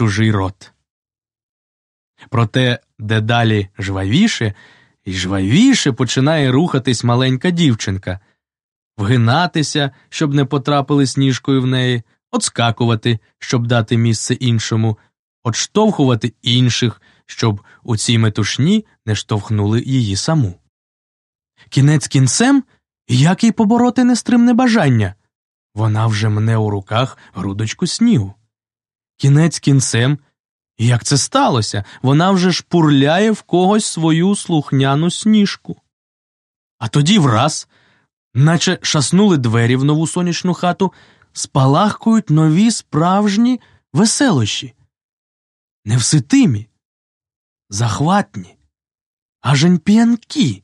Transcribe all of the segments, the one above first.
чужий рот. Проте дедалі жвавіше і жвавіше починає рухатись маленька дівчинка, вгинатися, щоб не потрапили сніжкою в неї, отскакувати, щоб дати місце іншому, отштовхувати інших, щоб у цій метушні не штовхнули її саму. Кінець кінцем, як їй побороти нестримне бажання? Вона вже мне у руках грудочку снігу. Кінець кінцем, як це сталося? Вона вже шпурляє в когось свою слухняну сніжку. А тоді враз, наче шаснули двері в нову сонячну хату, спалахкують нові справжні веселощі. Невситимі, захватні, ажень п'янкі.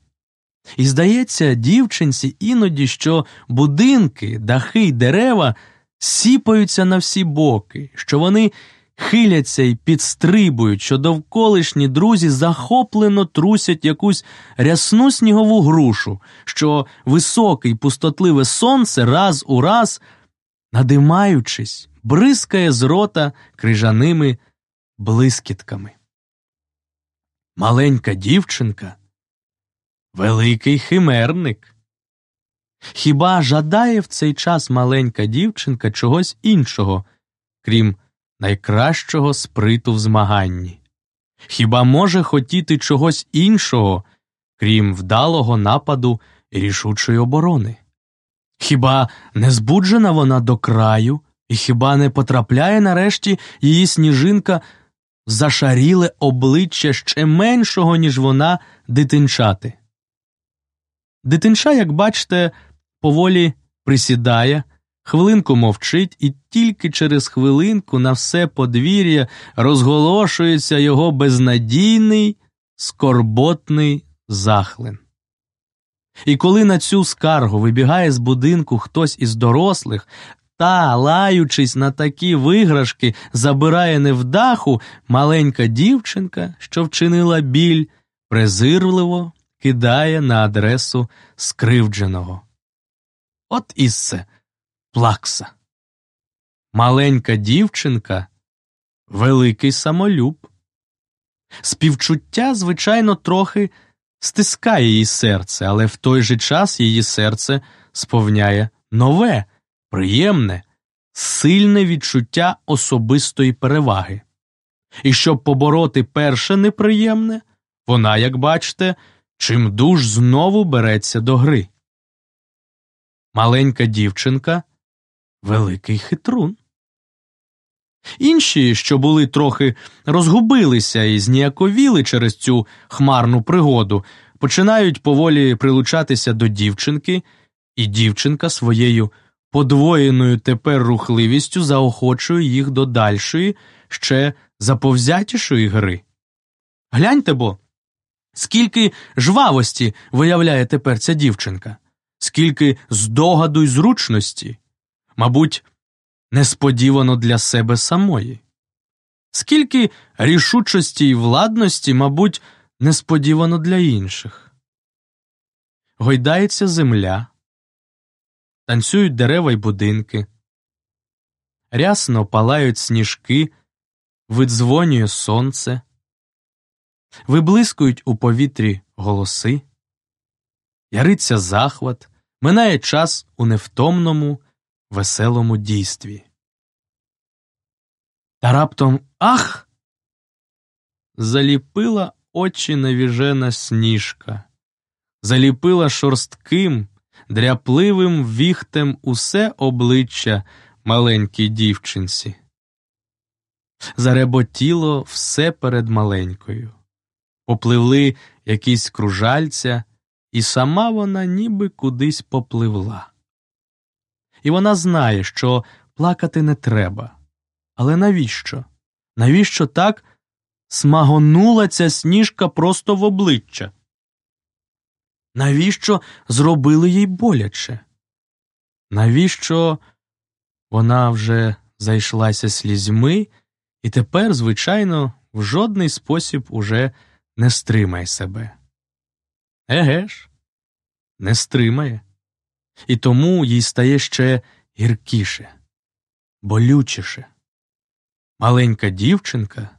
І здається, дівчинці іноді, що будинки, дахи й дерева сіпаються на всі боки, що вони хиляться і підстрибують, що довколишні друзі захоплено трусять якусь рясну снігову грушу, що високе й пустотливе сонце раз у раз, надимаючись, бризкає з рота крижаними блискітками. Маленька дівчинка великий химерник. Хіба жадає в цей час маленька дівчинка чогось іншого, крім найкращого сприту в змаганні? Хіба може хотіти чогось іншого, крім вдалого нападу і рішучої оборони? Хіба не збуджена вона до краю, і хіба не потрапляє нарешті її сніжинка зашаріле обличчя ще меншого, ніж вона дитинчати? Дитинча, як бачите, поволі присідає, хвилинку мовчить, і тільки через хвилинку на все подвір'я розголошується його безнадійний, скорботний захлин. І коли на цю скаргу вибігає з будинку хтось із дорослих, та, лаючись на такі виграшки, забирає невдаху, маленька дівчинка, що вчинила біль, презирливо кидає на адресу скривдженого. От і це плакса. Маленька дівчинка великий самолюб. Співчуття, звичайно, трохи стискає її серце, але в той же час її серце сповняє нове, приємне, сильне відчуття особистої переваги. І щоб побороти перше неприємне, вона, як бачите, чимдуж знову береться до гри. Маленька дівчинка великий хитрун. Інші, що були трохи розгубилися і зніяковіли через цю хмарну пригоду, починають поволі прилучатися до дівчинки, і дівчинка своєю подвоєною тепер рухливістю заохочує їх до дальшої, ще заповзятішої гри. Гляньте бо, Скільки жвавості виявляє тепер ця дівчинка, скільки здогаду й зручності, мабуть, несподівано для себе самої, скільки рішучості й владності, мабуть, несподівано для інших. Гойдається земля, танцюють дерева й будинки, рясно палають сніжки, видзвонює сонце виблискують у повітрі голоси, яриться захват, минає час у невтомному, веселому дійстві. Та раптом ах! Заліпила очі навіжена сніжка, заліпила шорстким, дряпливим віхтем усе обличчя маленькій дівчинці. Зареботіло все перед маленькою попливли якісь кружальця, і сама вона ніби кудись попливла. І вона знає, що плакати не треба. Але навіщо? Навіщо так смагонула ця сніжка просто в обличчя? Навіщо зробили їй боляче? Навіщо вона вже зайшлася слізьми і тепер, звичайно, в жодний спосіб уже не стримай себе. Еге ж, не стримає, і тому їй стає ще гіркіше, болючіше. Маленька дівчинка